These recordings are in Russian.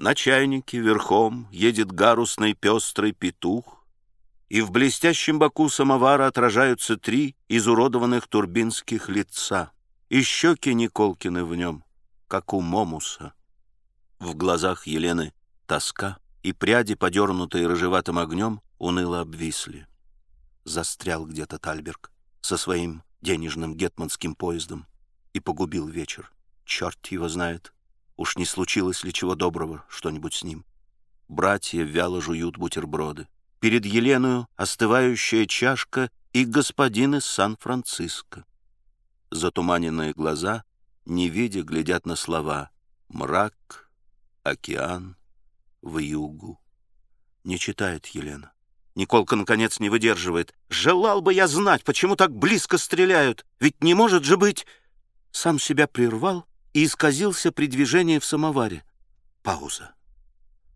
На чайнике верхом едет гарусный пестрый петух, и в блестящем боку самовара отражаются три изуродованных турбинских лица, и щеки Николкины в нем, как у Момуса. В глазах Елены тоска, и пряди, подернутые рыжеватым огнем, уныло обвисли. Застрял где-то Тальберг со своим денежным гетманским поездом и погубил вечер. Черт его знает, уж не случилось ли чего доброго что-нибудь с ним. Братья вяло жуют бутерброды. Перед Еленою остывающая чашка и господин из Сан-Франциско. Затуманенные глаза, не видя, глядят на слова «мрак», «океан», «вьюгу». Не читает Елена. Николка, наконец, не выдерживает. «Желал бы я знать, почему так близко стреляют. Ведь не может же быть...» Сам себя прервал и исказился при движении в самоваре. Пауза.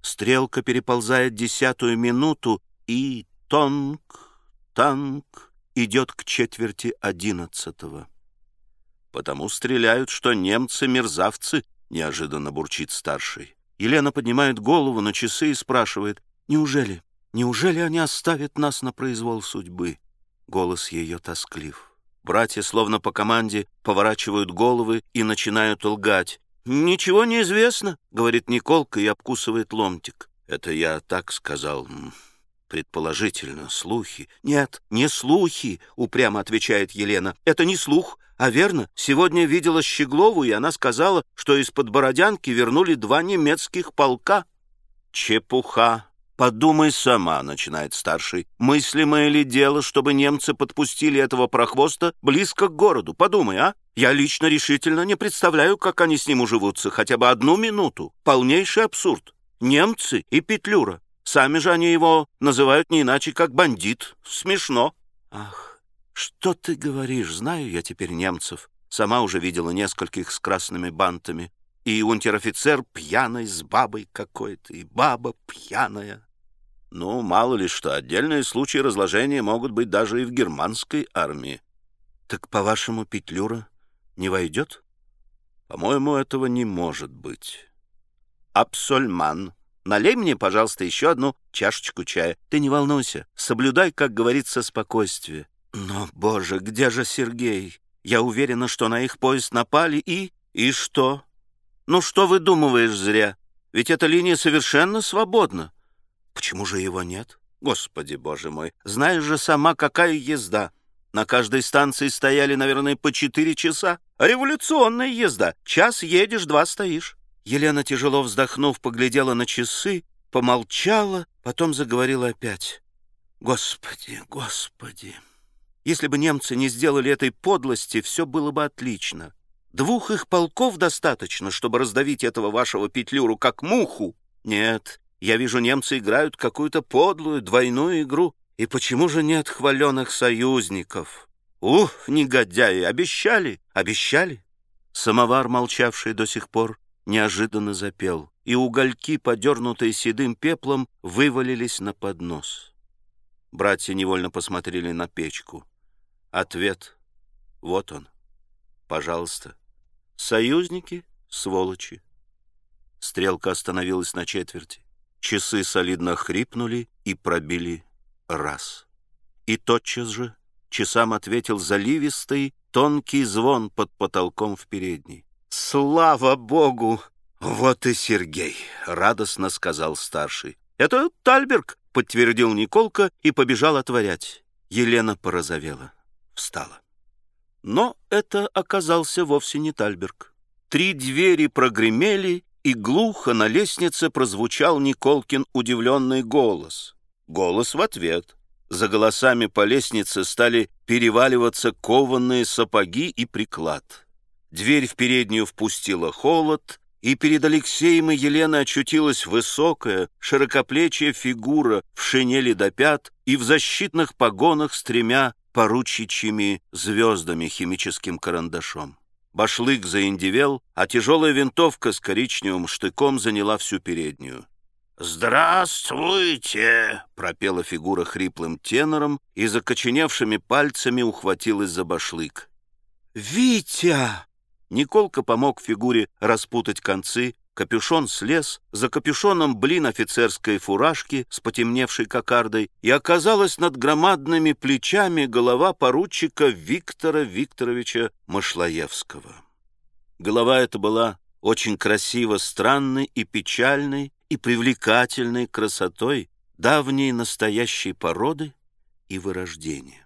Стрелка переползает десятую минуту, и тонк, танк идет к четверти одиннадцатого. «Потому стреляют, что немцы-мерзавцы», — неожиданно бурчит старший. Елена поднимает голову на часы и спрашивает, «Неужели, неужели они оставят нас на произвол судьбы?» Голос ее тосклив. Братья, словно по команде, поворачивают головы и начинают лгать. «Ничего не известно», — говорит Николка и обкусывает ломтик. «Это я так сказал, предположительно, слухи». «Нет, не слухи», — упрямо отвечает Елена. «Это не слух, а верно. Сегодня видела Щеглову, и она сказала, что из-под Бородянки вернули два немецких полка». «Чепуха», «Подумай сама», — начинает старший. «Мыслимое ли дело, чтобы немцы подпустили этого прохвоста близко к городу? Подумай, а? Я лично решительно не представляю, как они с ним уживутся хотя бы одну минуту. Полнейший абсурд. Немцы и Петлюра. Сами же они его называют не иначе, как бандит. Смешно». «Ах, что ты говоришь? Знаю я теперь немцев. Сама уже видела нескольких с красными бантами и унтер-офицер пьяный с бабой какой-то, и баба пьяная. Ну, мало ли что, отдельные случаи разложения могут быть даже и в германской армии. Так, по-вашему, Петлюра не войдет? По-моему, этого не может быть. Абсольман. Налей мне, пожалуйста, еще одну чашечку чая. Ты не волнуйся, соблюдай, как говорится, спокойствие. Но, боже, где же Сергей? Я уверена, что на их поезд напали и... И что? Ну что выдумываешь зря? Ведь эта линия совершенно свободна. Почему же его нет? Господи, боже мой, знаешь же сама, какая езда. На каждой станции стояли, наверное, по четыре часа. Революционная езда. Час едешь, два стоишь. Елена, тяжело вздохнув, поглядела на часы, помолчала, потом заговорила опять. Господи, господи. Если бы немцы не сделали этой подлости, все было бы отлично. Двух их полков достаточно, чтобы раздавить этого вашего петлюру, как муху. Нет, я вижу, немцы играют какую-то подлую двойную игру. И почему же нет хваленных союзников? Ух, негодяи, обещали, обещали. Самовар, молчавший до сих пор, неожиданно запел, и угольки, подернутые седым пеплом, вывалились на поднос. Братья невольно посмотрели на печку. Ответ — вот он. Пожалуйста. Союзники — сволочи. Стрелка остановилась на четверти. Часы солидно хрипнули и пробили раз. И тотчас же часам ответил заливистый, тонкий звон под потолком в передней. «Слава Богу! Вот и Сергей!» — радостно сказал старший. «Это Тальберг!» — подтвердил Николка и побежал отворять. Елена порозовела, встала. Но это оказался вовсе не Тальберг. Три двери прогремели, и глухо на лестнице прозвучал Николкин удивленный голос. Голос в ответ. За голосами по лестнице стали переваливаться кованные сапоги и приклад. Дверь в переднюю впустила холод, и перед Алексеем и Еленой очутилась высокая, широкоплечья фигура в шинели до пят и в защитных погонах с тремя поручичьими звездами химическим карандашом. Башлык заиндивел, а тяжелая винтовка с коричневым штыком заняла всю переднюю. «Здравствуйте!» — пропела фигура хриплым тенором и закоченевшими пальцами ухватилась за башлык. «Витя!» Николка помог фигуре распутать концы, Капюшон слез, за капюшоном блин офицерской фуражки с потемневшей кокардой, и оказалась над громадными плечами голова поручика Виктора Викторовича Машлаевского. Голова эта была очень красиво странной и печальной, и привлекательной красотой давней настоящей породы и вырождения.